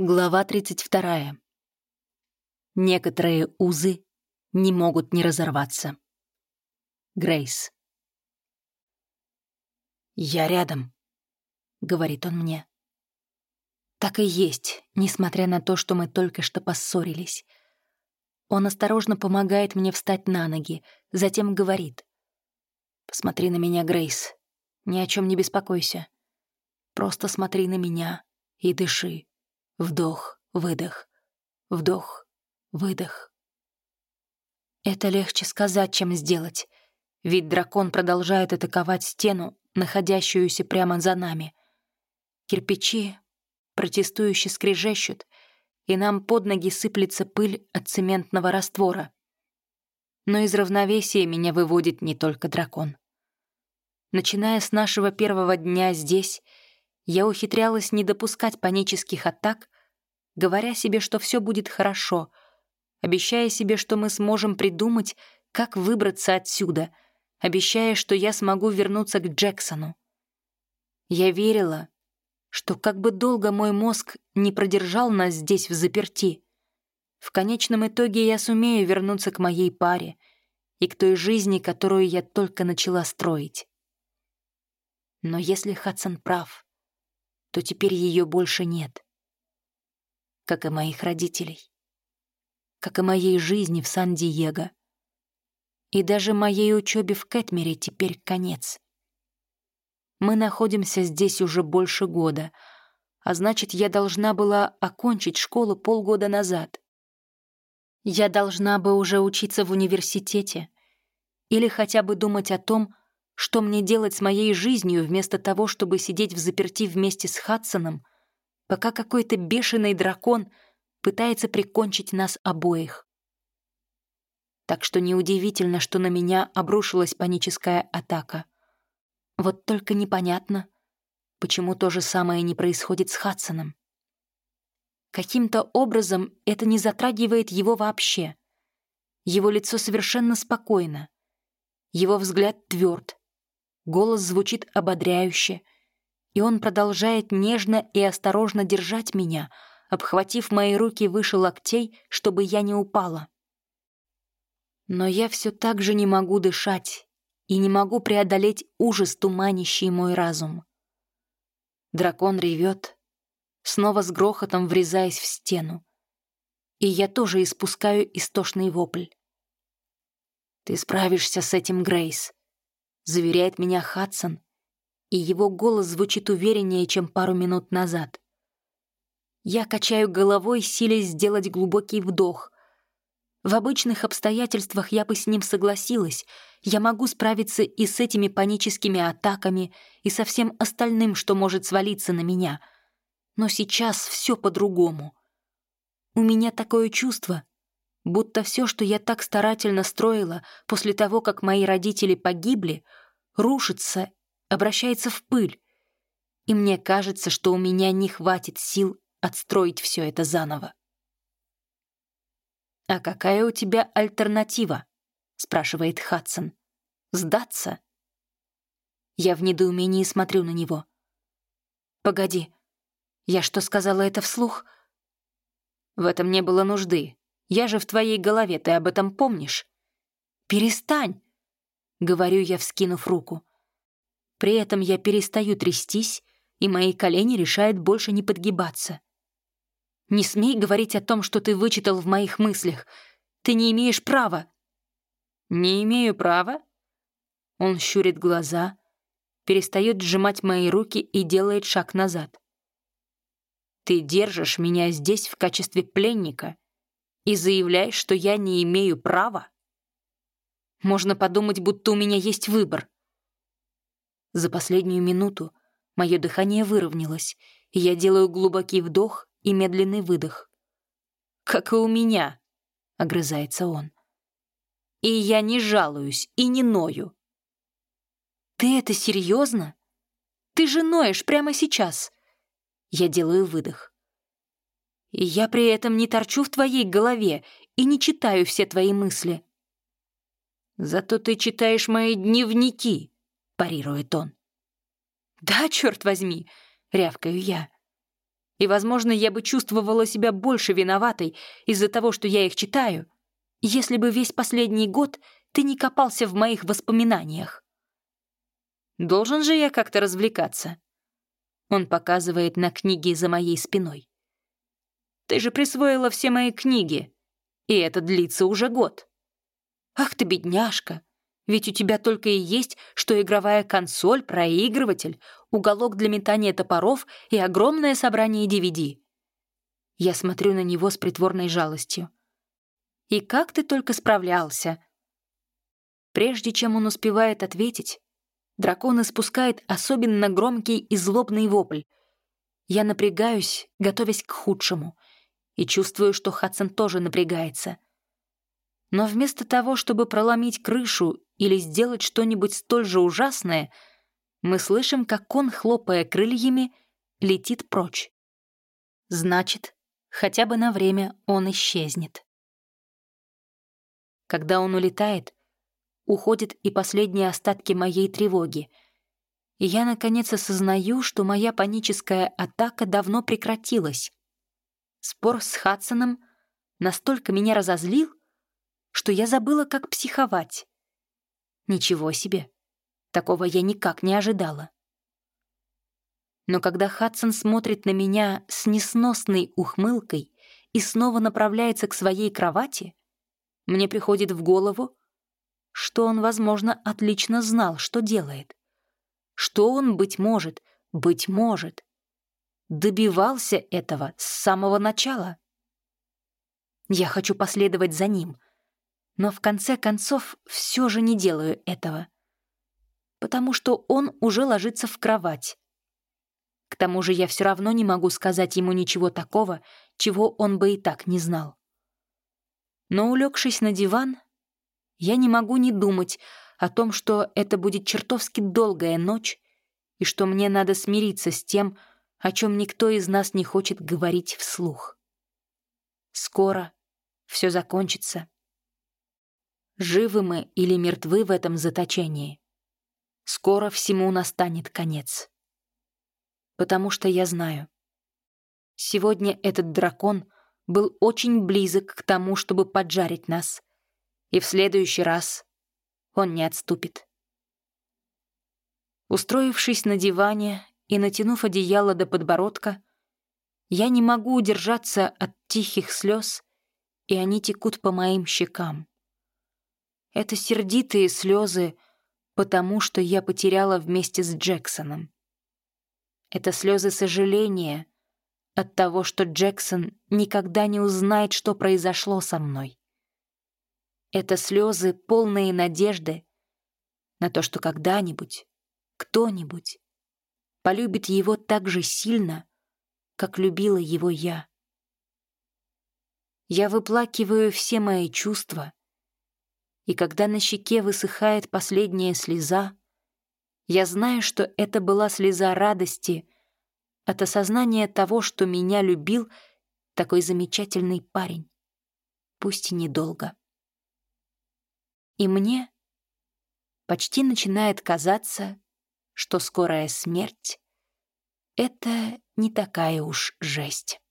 Глава 32. Некоторые узы не могут не разорваться. Грейс. «Я рядом», — говорит он мне. Так и есть, несмотря на то, что мы только что поссорились. Он осторожно помогает мне встать на ноги, затем говорит. «Посмотри на меня, Грейс. Ни о чем не беспокойся. Просто смотри на меня и дыши. Вдох, выдох, вдох, выдох. Это легче сказать, чем сделать, ведь дракон продолжает атаковать стену, находящуюся прямо за нами. Кирпичи протестующе скрежещут, и нам под ноги сыплется пыль от цементного раствора. Но из равновесия меня выводит не только дракон. Начиная с нашего первого дня здесь — я ухитрялась не допускать панических атак, говоря себе, что все будет хорошо, обещая себе, что мы сможем придумать, как выбраться отсюда, обещая, что я смогу вернуться к Джексону. Я верила, что как бы долго мой мозг не продержал нас здесь в заперти, в конечном итоге я сумею вернуться к моей паре и к той жизни, которую я только начала строить. Но если Хадсон прав, то теперь ее больше нет. Как и моих родителей. Как и моей жизни в Сан-Диего. И даже моей учебе в Кэтмере теперь конец. Мы находимся здесь уже больше года, а значит, я должна была окончить школу полгода назад. Я должна бы уже учиться в университете или хотя бы думать о том, что мне делать с моей жизнью вместо того, чтобы сидеть в заперти вместе с Хадсоном, пока какой-то бешеный дракон пытается прикончить нас обоих? Так что неудивительно, что на меня обрушилась паническая атака. Вот только непонятно, почему то же самое не происходит с Хадсоном. Каким-то образом это не затрагивает его вообще. Его лицо совершенно спокойно. Его взгляд тверд, голос звучит ободряюще, и он продолжает нежно и осторожно держать меня, обхватив мои руки выше локтей, чтобы я не упала. Но я все так же не могу дышать и не могу преодолеть ужас, туманящий мой разум. Дракон ревет, снова с грохотом врезаясь в стену. И я тоже испускаю истошный вопль. «Ты справишься с этим, Грейс», заверяет меня Хадсон, и его голос звучит увереннее, чем пару минут назад. Я качаю головой, силясь сделать глубокий вдох. В обычных обстоятельствах я бы с ним согласилась. Я могу справиться и с этими паническими атаками, и со всем остальным, что может свалиться на меня. Но сейчас все по-другому. У меня такое чувство, будто все, что я так старательно строила после того, как мои родители погибли, рушится, обращается в пыль. И мне кажется, что у меня не хватит сил отстроить все это заново. «А какая у тебя альтернатива?» — спрашивает Хадсон. «Сдаться?» Я в недоумении смотрю на него. «Погоди, я что, сказала это вслух?» «В этом не было нужды. Я же в твоей голове, ты об этом помнишь?» «Перестань!» — говорю я, вскинув руку. При этом я перестаю трястись, и мои колени решают больше не подгибаться. «Не смей говорить о том, что ты вычитал в моих мыслях. Ты не имеешь права». «Не имею права?» Он щурит глаза, перестает сжимать мои руки и делает шаг назад. «Ты держишь меня здесь в качестве пленника и заявляешь, что я не имею права?» Можно подумать, будто у меня есть выбор. За последнюю минуту мое дыхание выровнялось, и я делаю глубокий вдох и медленный выдох. «Как и у меня», — огрызается он. «И я не жалуюсь и не ною». «Ты это серьезно? Ты же ноешь прямо сейчас!» Я делаю выдох. «И я при этом не торчу в твоей голове и не читаю все твои мысли». «Зато ты читаешь мои дневники», — парирует он. «Да, черт возьми», — рявкаю я. И, возможно, я бы чувствовала себя больше виноватой из-за того, что я их читаю, если бы весь последний год ты не копался в моих воспоминаниях. Должен же я как-то развлекаться. Он показывает на книги за моей спиной. Ты же присвоила все мои книги, и это длится уже год. Ах ты, бедняжка, ведь у тебя только и есть, что игровая консоль, проигрыватель, уголок для метания топоров и огромное собрание DVD. Я смотрю на него с притворной жалостью. И как ты только справлялся? Прежде чем он успевает ответить, дракон испускает особенно громкий и злобный вопль. Я напрягаюсь, готовясь к худшему, и чувствую, что Хадсон тоже напрягается. Но вместо того, чтобы проломить крышу или сделать что-нибудь столь же ужасное, мы слышим, как он, хлопая крыльями, летит прочь. Значит, хотя бы на время он исчезнет. Когда он улетает, уходят и последние остатки моей тревоги. И я, наконец, осознаю, что моя паническая атака давно прекратилась. Спор с Хадсоном настолько меня разозлил, что я забыла, как психовать. Ничего себе. Такого я никак не ожидала. Но когда Хадсон смотрит на меня с несносной ухмылкой и снова направляется к своей кровати, мне приходит в голову, что он, возможно, отлично знал, что делает. Что он, быть может, быть может, добивался этого с самого начала. Я хочу последовать за ним, но в конце концов все же не делаю этого, потому что он уже ложится в кровать. К тому же я все равно не могу сказать ему ничего такого, чего он бы и так не знал. Но, улегшись на диван, я не могу не думать о том, что это будет чертовски долгая ночь и что мне надо смириться с тем, о чем никто из нас не хочет говорить вслух. Скоро все закончится. Живы мы или мертвы в этом заточении, скоро всему настанет конец. Потому что я знаю, сегодня этот дракон был очень близок к тому, чтобы поджарить нас — и в следующий раз он не отступит. Устроившись на диване и натянув одеяло до подбородка, я не могу удержаться от тихих слез, и они текут по моим щекам. Это сердитые слезы, потому что я потеряла вместе с Джексоном. Это слезы сожаления от того, что Джексон никогда не узнает, что произошло со мной. Это слезы, полные надежды на то, что когда-нибудь, кто-нибудь полюбит его так же сильно, как любила его я. Я выплакиваю все мои чувства, и когда на щеке высыхает последняя слеза, я знаю, что это была слеза радости от осознания того, что меня любил такой замечательный парень, пусть и недолго. И мне почти начинает казаться, что скорая смерть — это не такая уж жесть.